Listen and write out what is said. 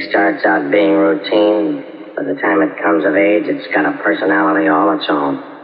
starts out being routine. By the time it comes of age, it's got a personality all its own.